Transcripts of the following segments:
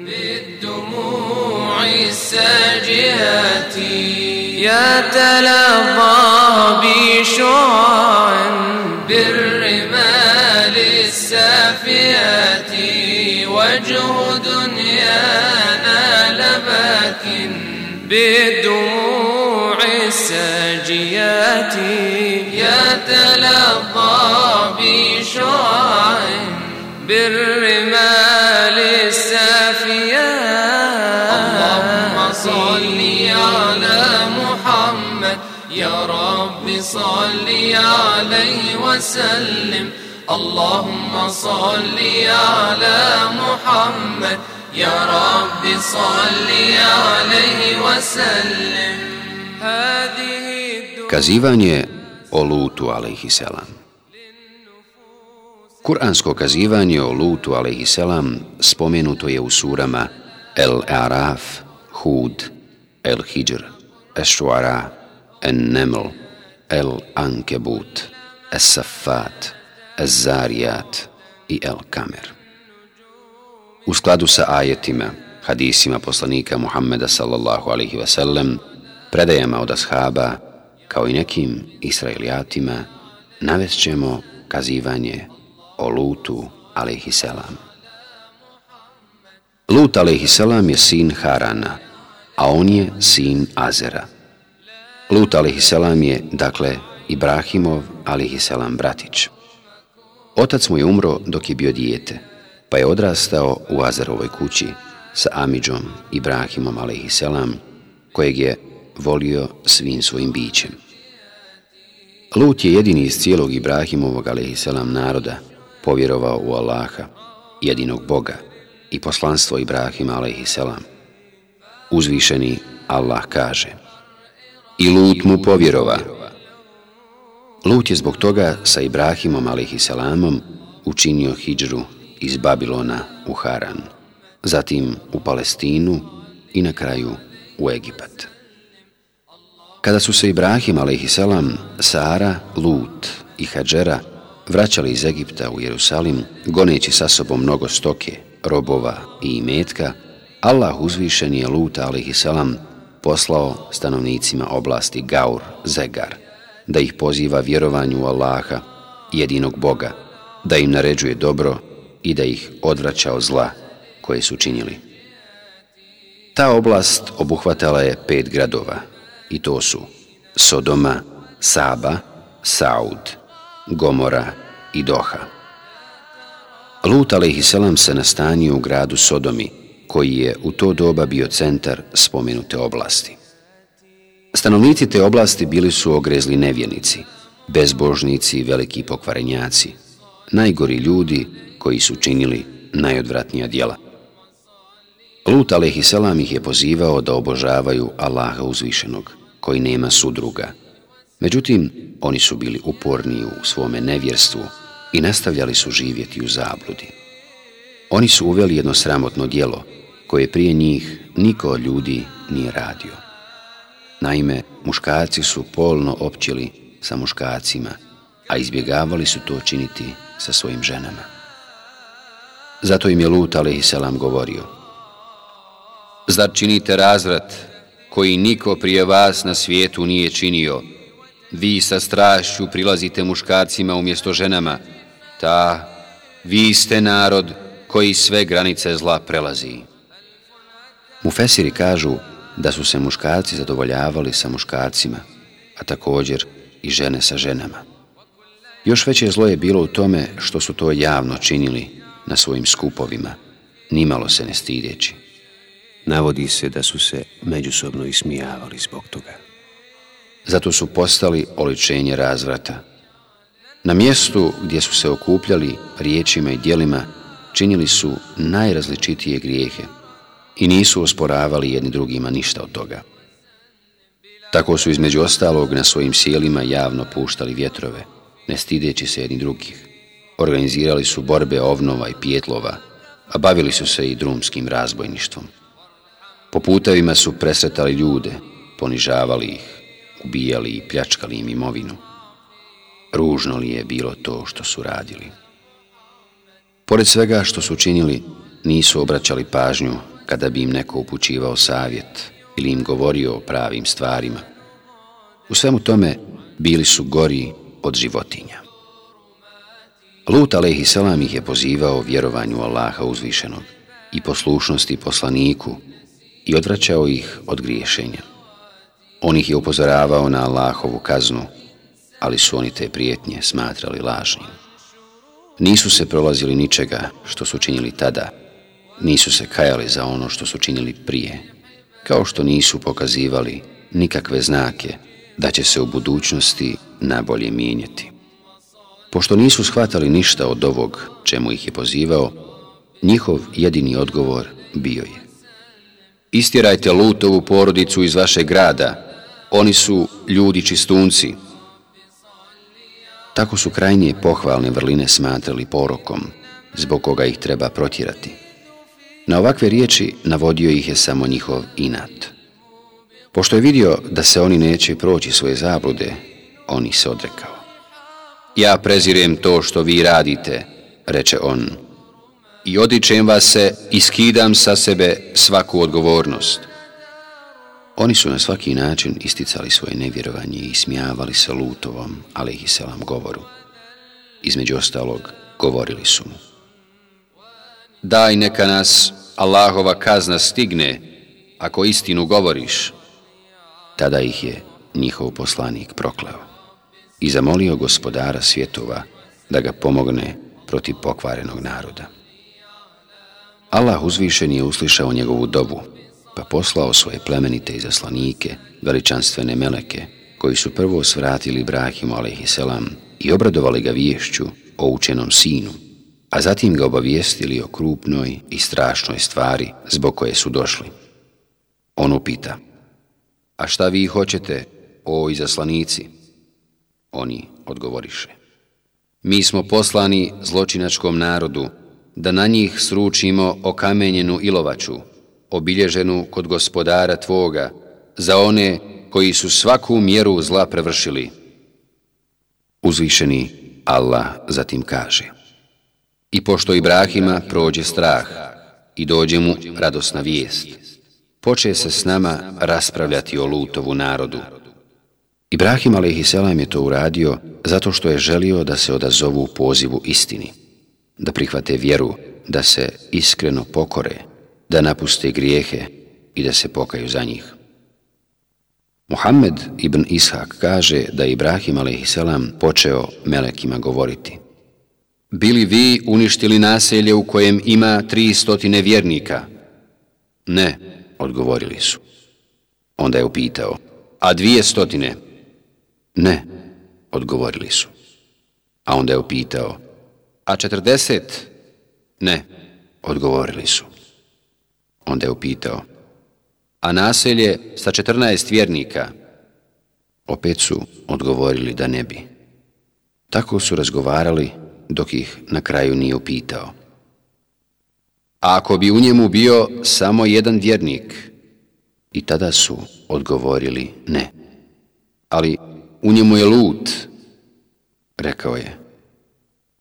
بالدموع الساجئات يتلظى بشعاع بالرمال السافيات. وجه دنيانا لباك بالدموع الساجيات. يتلظى بشعاع بالرمال وسلم اللهم صل على محمد يا رب صل عليه وسلم هذه Kazivanje o Lutu alaihisselam Kur'ansko kazivanje o Lutu alaihisselam spomenuto je u surama El-Araf, Hud, El-Hijr, Es-Shuara, En-Neml, El-Ankebut, Es-Safat, Ez-Zarijat i El-Kamer. U skladu sa ajetima, hadisima poslanika Muhammeda sallallahu alaihi wasallam, predajama od ashaba, kao i nekim israelijatima, navest ćemo kazivanje o Lutu alaihisselam. Lut alaihisselam je sin Harana, a on je sin Azera. Lut alaihisselam je, dakle, Ibrahimov alihiselam, bratić. Otac mu je umro dok je bio dijete, pa je odrastao u Azarovoj kući sa Amidžom Ibrahimom alihiselam, kojeg je volio svim svojim bićem. Lut je jedini iz cijelog Ibrahimovog a.s. naroda povjerovao u Allaha, jedinog Boga i poslanstvo Ibrahima a.s. Uzvišeni Allah kaže I Lut mu povjerova. Lut je zbog toga sa Ibrahimom a.s. učinio hijđru iz Babilona u Haran, zatim u Palestinu i na kraju u Egipat. Kada su se Ibrahim a.s. Sara, Lut i Hadžera vraćali iz Egipta u Jerusalim, goneći sa sobom mnogo stoke, robova i imetka, Allah uzvišen je Lut selam poslao stanovnicima oblasti Gaur, Zegar, da ih poziva vjerovanju u Allaha, jedinog Boga, da im naređuje dobro i da ih odvraća od zla koje su činili. Ta oblast obuhvatala je pet gradova i to su Sodoma, Saba, Saud, Gomora i Doha. Lut a.s. se nastanio u gradu Sodomi, koji je u to doba bio centar spomenute oblasti. Stanovnici te oblasti bili su ogrezli nevjenici, bezbožnici i veliki pokvarenjaci, najgori ljudi koji su činili najodvratnija djela. Lut a.s. ih je pozivao da obožavaju Allaha uzvišenog, koji nema sudruga. Međutim, oni su bili uporni u svome nevjerstvu i nastavljali su živjeti u zabludi. Oni su uveli jedno sramotno dijelo, koje prije njih niko od ljudi nije radio. Naime, muškarci su polno općili sa muškarcima, a izbjegavali su to činiti sa svojim ženama. Zato im je Lut selam govorio Zar činite razvrat koji niko prije vas na svijetu nije činio? Vi sa strašću prilazite muškarcima umjesto ženama. Ta, vi ste narod koji sve granice zla prelazi. Mufesiri kažu da su se muškarci zadovoljavali sa muškarcima, a također i žene sa ženama. Još veće zlo je bilo u tome što su to javno činili na svojim skupovima, nimalo se ne stidjeći. Navodi se da su se međusobno ismijavali zbog toga. Zato su postali oličenje razvrata. Na mjestu gdje su se okupljali riječima i dijelima, činili su najrazličitije grijehe i nisu osporavali jedni drugima ništa od toga. Tako su između ostalog na svojim sjelima javno puštali vjetrove, ne stideći se jedni drugih organizirali su borbe ovnova i pijetlova, a bavili su se i drumskim razbojništvom. Po putevima su presretali ljude, ponižavali ih, ubijali i pljačkali im imovinu. Ružno li je bilo to što su radili? Pored svega što su činili, nisu obraćali pažnju kada bi im neko upućivao savjet ili im govorio o pravim stvarima. U svemu tome bili su gori od životinja. Lut a.s. ih je pozivao vjerovanju Allaha uzvišenog i poslušnosti poslaniku i odvraćao ih od griješenja. On ih je upozoravao na Allahovu kaznu, ali su oni te prijetnje smatrali lažnim. Nisu se prolazili ničega što su činili tada, nisu se kajali za ono što su činili prije, kao što nisu pokazivali nikakve znake da će se u budućnosti nabolje mijenjati. Pošto nisu shvatali ništa od ovog čemu ih je pozivao, njihov jedini odgovor bio je. Istjerajte lutovu porodicu iz vaše grada, oni su ljudi čistunci. Tako su krajnije pohvalne vrline smatrali porokom, zbog koga ih treba protjerati. Na ovakve riječi navodio ih je samo njihov inat. Pošto je vidio da se oni neće proći svoje zablude, on ih se odrekao. Ja prezirem to što vi radite, reče on, i odičem vas se i skidam sa sebe svaku odgovornost. Oni su na svaki način isticali svoje nevjerovanje i smijavali se lutovom, ali ih selam govoru. Između ostalog, govorili su mu. Daj neka nas Allahova kazna stigne, ako istinu govoriš. Tada ih je njihov poslanik proklao i zamolio gospodara svjetova da ga pomogne protiv pokvarenog naroda. Allah uzvišen je uslišao njegovu dobu, pa poslao svoje plemenite izaslanike, veličanstvene meleke, koji su prvo svratili Ibrahimu a.s. i obradovali ga viješću o učenom sinu, a zatim ga obavijestili o krupnoj i strašnoj stvari zbog koje su došli. On upita, a šta vi hoćete, o izaslanici? Oni odgovoriše, mi smo poslani zločinačkom narodu, da na njih sručimo okamenjenu ilovaču, obilježenu kod gospodara Tvoga, za one koji su svaku mjeru zla prevršili. Uzvišeni Allah zatim kaže I pošto Ibrahima prođe strah i dođe mu radosna vijest, poče se s nama raspravljati o Lutovu narodu. Ibrahim a.s. je to uradio zato što je želio da se odazovu pozivu istini da prihvate vjeru, da se iskreno pokore, da napuste grijehe i da se pokaju za njih. Muhammed ibn Ishak kaže da je Ibrahim a.s. počeo melekima govoriti. Bili vi uništili naselje u kojem ima tri stotine vjernika? Ne, odgovorili su. Onda je upitao, a dvije stotine? Ne, odgovorili su. A onda je upitao, A četrdeset? Ne, odgovorili su. Onda je upitao. A naselje sa četrnaest vjernika? Opet su odgovorili da ne bi. Tako su razgovarali dok ih na kraju nije upitao. A ako bi u njemu bio samo jedan vjernik? I tada su odgovorili ne. Ali u njemu je lut, rekao je.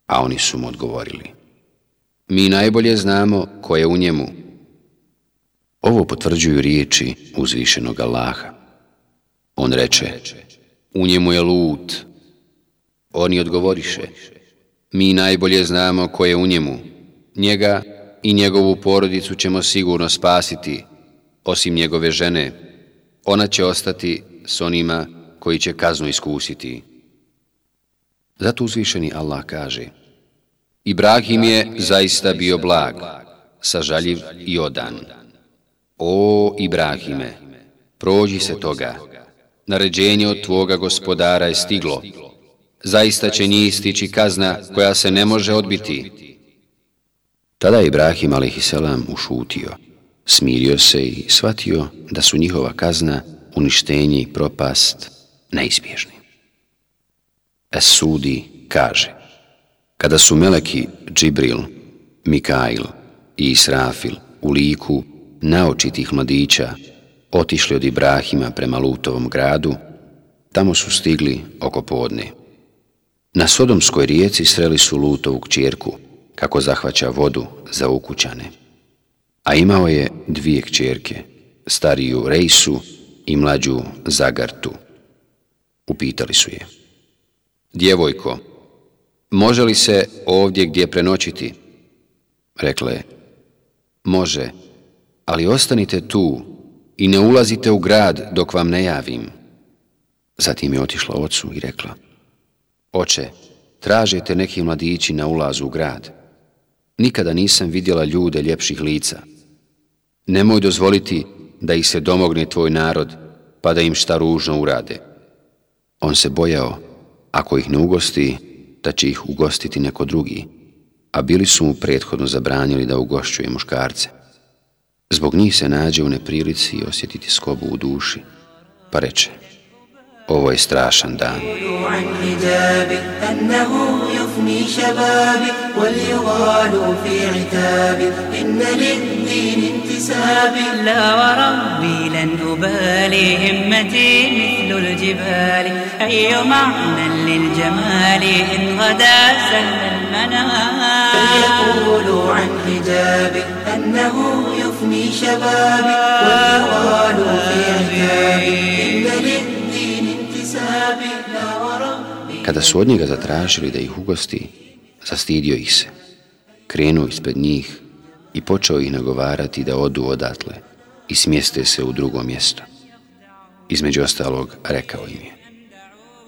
A oni su mu odgovorili. Mi najbolje znamo ko je u njemu. Ovo potvrđuju riječi uzvišenog Allaha. On reče, u njemu je lut. Oni odgovoriše, mi najbolje znamo ko je u njemu. Njega i njegovu porodicu ćemo sigurno spasiti, osim njegove žene. Ona će ostati s onima koji će kaznu iskusiti. Zato uzvišeni Allah kaže Ibrahim je zaista bio blag, sažaljiv i odan. O Ibrahime, prođi se toga, naređenje od tvoga gospodara je stiglo. Zaista će njih stići kazna koja se ne može odbiti. Tada je Ibrahim a.s. ušutio, smirio se i shvatio da su njihova kazna, uništenje i propast neizbježni. Es-Sudi kaže Kada su meleki Džibril, Mikail i Israfil u liku naočitih mladića otišli od Ibrahima prema Lutovom gradu, tamo su stigli oko podne. Na Sodomskoj rijeci sreli su Lutovu kćerku, kako zahvaća vodu za ukućane, A imao je dvije kćerke, stariju Rejsu i mlađu Zagartu. Upitali su je. Djevojko, može li se ovdje gdje prenoćiti? Rekla je, može, ali ostanite tu i ne ulazite u grad dok vam ne javim. Zatim je otišla ocu i rekla, Oče, tražite neki mladići na ulazu u grad. Nikada nisam vidjela ljude ljepših lica. Nemoj dozvoliti da ih se domogne tvoj narod, pa da im šta ružno urade. On se bojao, ako ih ne ugosti, da će ih ugostiti neko drugi, a bili su mu prethodno zabranili da ugošćuje muškarce. Zbog njih se nađe u neprilici i osjetiti skobu u duši, pa reče, ovo je strašan dan. لا وربي لن أبالي همتي مثل الجبال. أي معنى للجمال إن غدا سل المنام فليقولوا عن حجابي أنه يفني شبابي واليغال في عتابي. إن للدين انتسابي Kada su od njega zatražili da ih ugosti, zastidio ih se, krenuo ispred njih i počeo ih nagovarati da odu odatle i smjeste se u drugo mjesto. Između ostalog, rekao im je.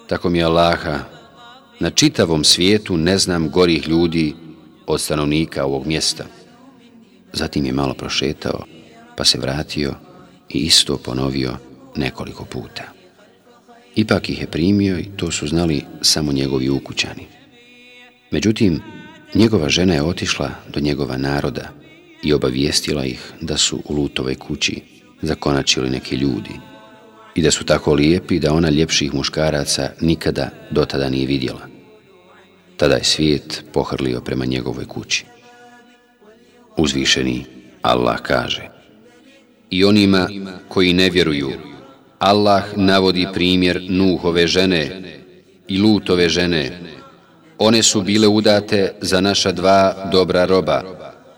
Tako mi je Allaha, na čitavom svijetu ne znam gorih ljudi od stanovnika ovog mjesta. Zatim je malo prošetao, pa se vratio i isto ponovio nekoliko puta. Ipak ih je primio i to su znali samo njegovi ukućani. Međutim, njegova žena je otišla do njegova naroda i obavijestila ih da su u Lutove kući zakonačili neki ljudi i da su tako lijepi da ona ljepših muškaraca nikada dotada nije vidjela. Tada je svijet pohrlio prema njegovoj kući. Uzvišeni Allah kaže I onima koji ne vjeruju, Allah navodi primjer Nuhove žene i Lutove žene. One su bile udate za naša dva dobra roba,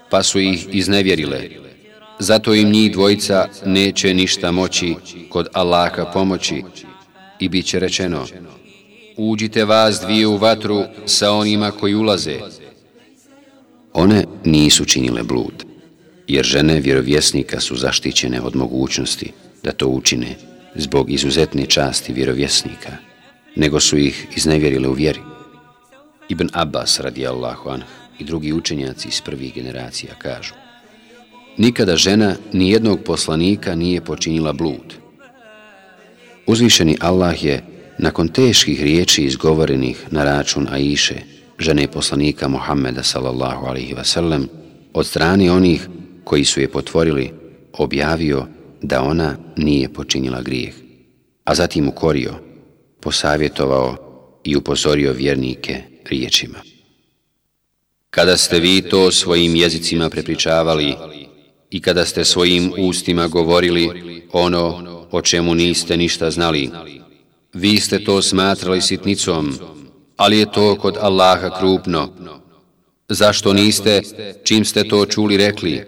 pa su ih iznevjerile. Zato im njih dvojica neće ništa moći kod Allaha pomoći i bit će rečeno Uđite vas dvije u vatru sa onima koji ulaze. One nisu činile blud, jer žene vjerovjesnika su zaštićene od mogućnosti da to učine zbog izuzetne časti vjerovjesnika, nego su ih iznevjerile u vjeri. Ibn Abbas radijallahu anh i drugi učenjaci iz prvih generacija kažu Nikada žena ni jednog poslanika nije počinila blud. Uzvišeni Allah je, nakon teških riječi izgovorenih na račun Aiše, žene poslanika Muhammeda sallallahu alaihi wasallam, od strane onih koji su je potvorili, objavio da ona nije počinila grijeh, a zatim ukorio, posavjetovao i upozorio vjernike riječima. Kada ste vi to svojim jezicima prepričavali i kada ste svojim ustima govorili ono o čemu niste ništa znali, vi ste to smatrali sitnicom, ali je to kod Allaha krupno. Zašto niste, čim ste to čuli, rekli?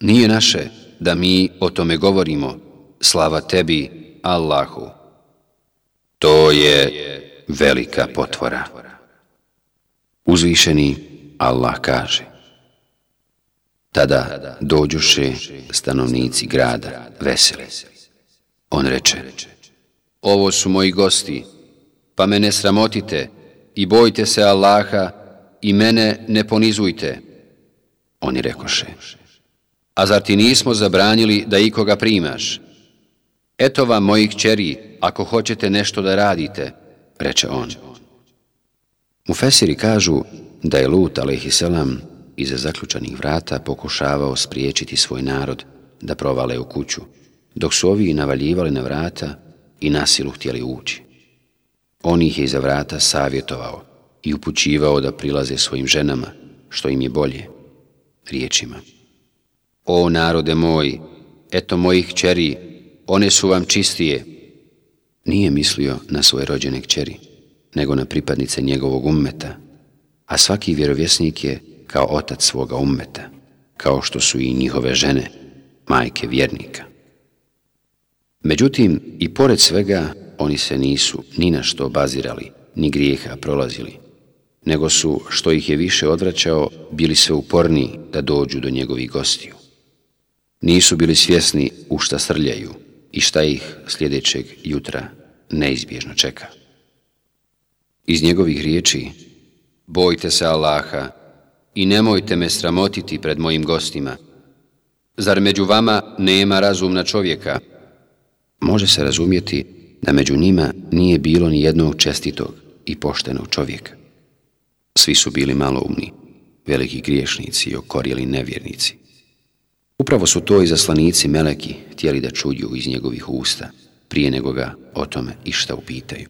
Nije naše da mi o tome govorimo. Slava tebi, Allahu. To je velika potvora. Uzvišeni Allah kaže Tada dođuše stanovnici grada veseli. On reče Ovo su moji gosti, pa mene sramotite i bojte se Allaha i mene ne ponizujte. Oni rekoše A zar ti nismo zabranili da ikoga primaš? Eto vam mojih čeri, ako hoćete nešto da radite, reče on. Mufesiri kažu da je Lut, alaihissalam, iza zaključanih vrata pokušavao spriječiti svoj narod da provale u kuću, dok su ovi navaljivali na vrata i nasilu htjeli ući. On ih je iza vrata savjetovao i upućivao da prilaze svojim ženama, što im je bolje, riječima. O narode moj, eto mojih čeri, one su vam čistije. Nije mislio na svoje rođene kćeri, nego na pripadnice njegovog ummeta, a svaki vjerovjesnik je kao otac svoga ummeta, kao što su i njihove žene, majke vjernika. Međutim, i pored svega, oni se nisu ni na što bazirali, ni grijeha prolazili, nego su, što ih je više odvraćao, bili sve uporniji da dođu do njegovih gostiju. Nisu bili svjesni u šta srljaju i šta ih sljedećeg jutra neizbježno čeka. Iz njegovih riječi, bojte se Allaha i nemojte me sramotiti pred mojim gostima. Zar među vama nema razumna čovjeka? Može se razumjeti da među njima nije bilo ni jednog čestitog i poštenog čovjeka. Svi su bili maloumni, veliki griješnici i okorjeli nevjernici. Upravo su to i zaslanici Meleki htjeli da čuju iz njegovih usta, prije nego ga o tome išta upitaju.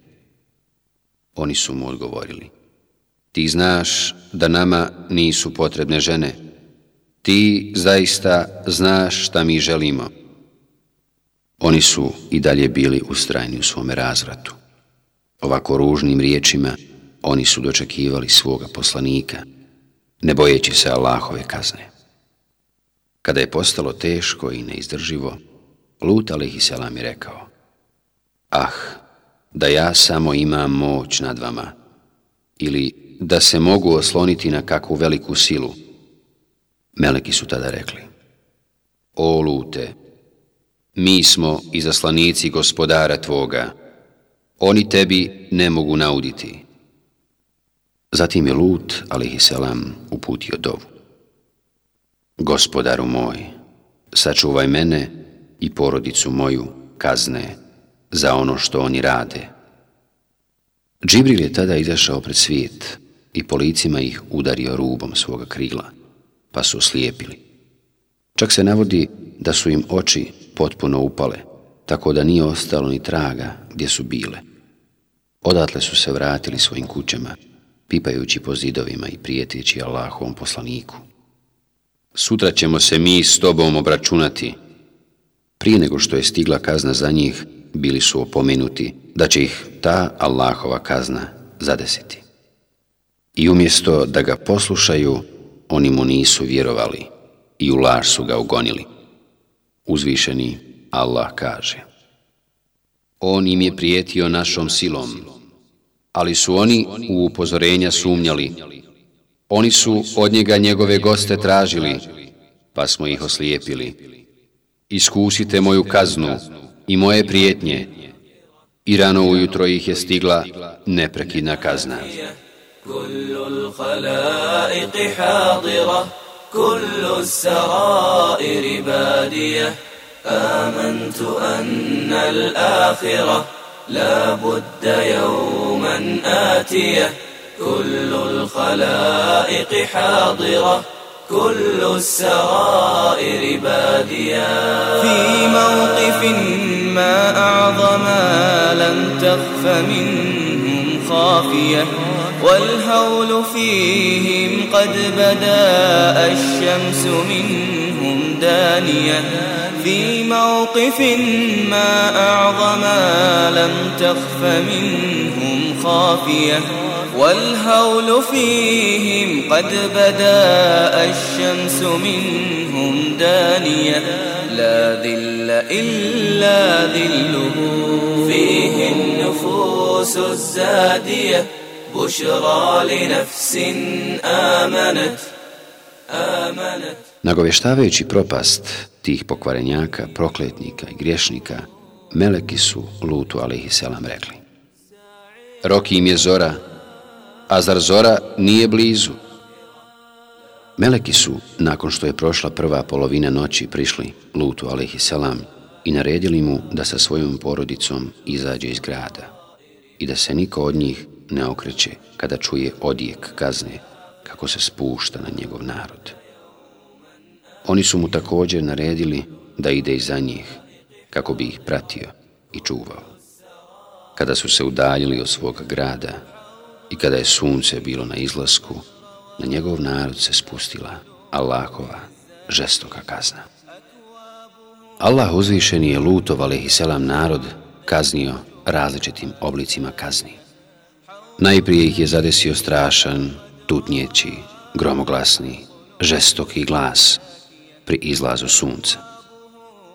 Oni su mu odgovorili, ti znaš da nama nisu potrebne žene, ti zaista znaš šta mi želimo. Oni su i dalje bili ustrajni u svome razvratu. Ovako ružnim riječima oni su dočekivali svoga poslanika, ne bojeći se Allahove kazne. Kada je postalo teško i neizdrživo, Lut alaihissalam je rekao, Ah, da ja samo imam moć nad vama, ili da se mogu osloniti na kakvu veliku silu. Meleki su tada rekli, O Lute, mi smo izaslanici gospodara tvoga, oni tebi ne mogu nauditi. Zatim je Lut, alaihissalam, uputio dovu. Gospodaru moj, sačuvaj mene i porodicu moju kazne za ono što oni rade. Džibril je tada izašao pred svijet i policima ih udario rubom svoga krila, pa su slijepili. Čak se navodi da su im oči potpuno upale, tako da nije ostalo ni traga gdje su bile. Odatle su se vratili svojim kućama, pipajući po zidovima i prijeteći Allahovom poslaniku. Sutra ćemo se mi s tobom obračunati. Prije nego što je stigla kazna za njih, bili su opomenuti da će ih ta Allahova kazna zadesiti. I umjesto da ga poslušaju, oni mu nisu vjerovali i u laž su ga ugonili. Uzvišeni Allah kaže On im je prijetio našom silom, ali su oni u upozorenja sumnjali. Oni su od njega njegove goste tražili, pa smo ih oslijepili. Iskusite moju kaznu i moje prijetnje. I rano ujutro ih je stigla neprekidna kazna. Kullu l'halaiqi hadira, kullu sarairi badija, amantu anna l'akhira, لا بد يوما آتية كل الخلائق حاضرة كل السرائر بادية. في موقف ما أعظم لم تخف منهم خافية والهول فيهم قد بدا الشمس منهم دانية. في موقف ما أعظم لم تخف منهم خافية والهول فيهم قد بدا الشمس منهم دانية لا ذل إلا ذله فيه النفوس الزادية بشرى لنفس آمنت آمنت Nagoveštavajući propast tih pokvarenjaka, prokletnika i griješnika, meleki su Lutu a.s. rekli. Roki im je zora, a zar zora nije blizu? Meleki su, nakon što je prošla prva polovina noći, prišli Lutu a.s. i naredili mu da sa svojom porodicom izađe iz grada i da se niko od njih ne okreće kada čuje odijek kazne kako se spušta na njegov narod. Oni su mu također naredili da ide iza njih, kako bi ih pratio i čuvao. Kada su se udaljili od svog grada i kada je sunce bilo na izlasku, na njegov narod se spustila Allahova žestoka kazna. Allah uzvišeni je Lutov, alaihisselam, narod kaznio različitim oblicima kazni. Najprije ih je zadesio strašan, tutnjeći, gromoglasni, žestoki glas – pri izlazu sunca.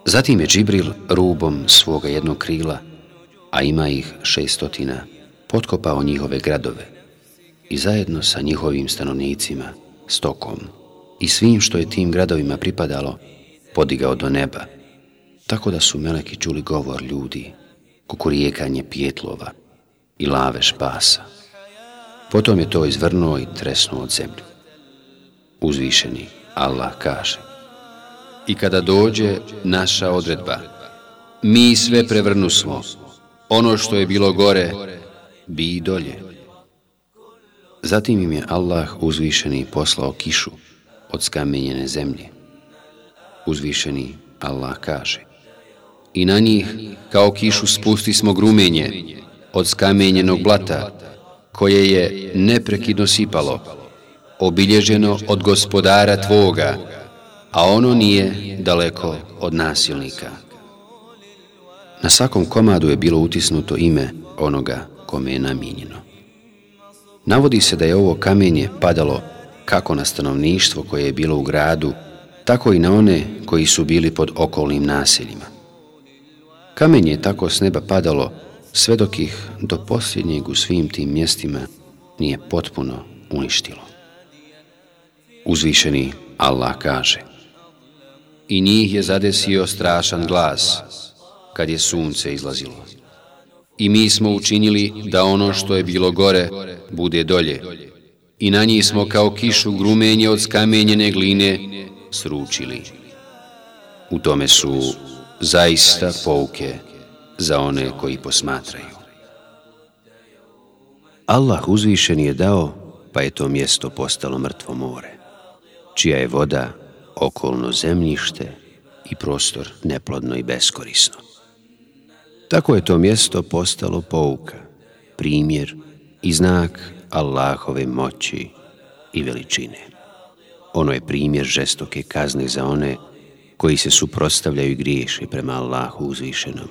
Zatim je Džibril rubom svoga jednog krila, a ima ih šestotina, potkopao njihove gradove i zajedno sa njihovim stanovnicima, stokom i svim što je tim gradovima pripadalo, podigao do neba, tako da su meleki čuli govor ljudi, kukurijekanje pjetlova i lave špasa. Potom je to izvrnuo i tresnuo od zemlju. Uzvišeni Allah kaže I kada dođe naša odredba, mi sve prevrnu smo, ono što je bilo gore, bi i dolje. Zatim im je Allah uzvišeni poslao kišu od skamenjene zemlje. Uzvišeni Allah kaže I na njih kao kišu spusti smo grumenje od skamenjenog blata koje je neprekidno sipalo, obilježeno od gospodara tvoga, a ono nije daleko od nasilnika. Na svakom komadu je bilo utisnuto ime onoga kome je namijenjeno. Navodi se da je ovo kamenje padalo kako na stanovništvo koje je bilo u gradu, tako i na one koji su bili pod okolnim naseljima. Kamenje je tako s neba padalo sve dok ih do posljednjeg u svim tim mjestima nije potpuno uništilo. Uzvišeni Allah kaže I njih je zadesio strašan glas kad je sunce izlazilo. I mi smo učinili da ono što je bilo gore bude dolje. I na njih smo kao kišu grumenje od skamenjene gline sručili. U tome su zaista pouke za one koji posmatraju. Allah uzvišen je dao, pa je to mjesto postalo mrtvo more, čija je voda okolno zemljište i prostor neplodno i beskorisno. Tako je to mjesto postalo pouka, primjer i znak Allahove moći i veličine. Ono je primjer žestoke kazne za one koji se suprostavljaju i griješe prema Allahu uzvišenom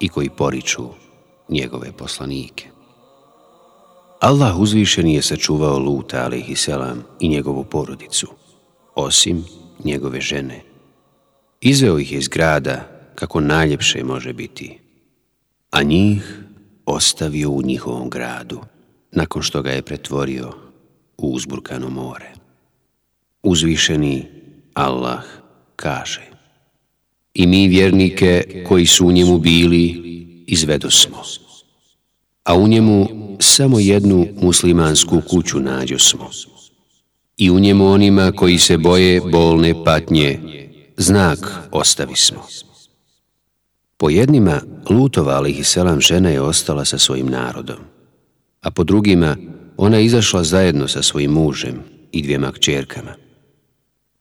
i koji poriču njegove poslanike. Allah uzvišeni je sačuvao Luta, alaihi selam, i njegovu porodicu, osim njegove žene. Izveo ih iz grada kako najljepše može biti, a njih ostavio u njihovom gradu, nakon što ga je pretvorio u uzburkano more. Uzvišeni Allah kaže I mi vjernike koji su u njemu bili izvedo smo. A u njemu samo jednu muslimansku kuću nađo smo. I u njemu onima koji se boje bolne patnje, znak ostavi smo. Po jednima, Lutova, alihiselam selam, žena je ostala sa svojim narodom, a po drugima, ona je izašla zajedno sa svojim mužem i dvijema kćerkama.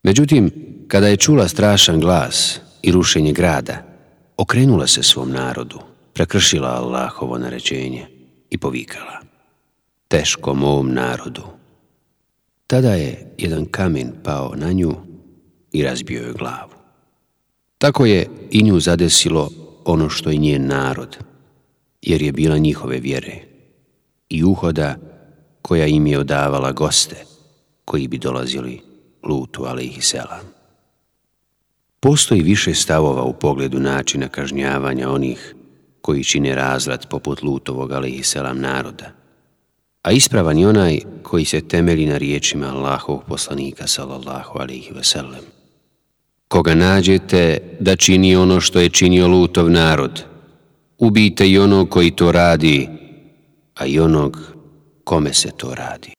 Međutim, kada je čula strašan glas i rušenje grada, okrenula se svom narodu, prekršila Allahovo naređenje i povikala. Teško mom narodu. Tada je jedan kamen pao na nju i razbio joj glavu. Tako je i nju zadesilo ono što je njen narod, jer je bila njihove vjere i uhoda koja im je odavala goste koji bi dolazili lutu alaihi selam. Postoji više stavova u pogledu načina kažnjavanja onih koji čine razrad poput lutovog alaihi selam naroda, a ispravan je onaj koji se temeli na riječima Allahovog poslanika sallallahu alaihi sellem. Koga nađete da čini ono što je činio lutov narod, ubijte i onog koji to radi, a i onog kome se to radi.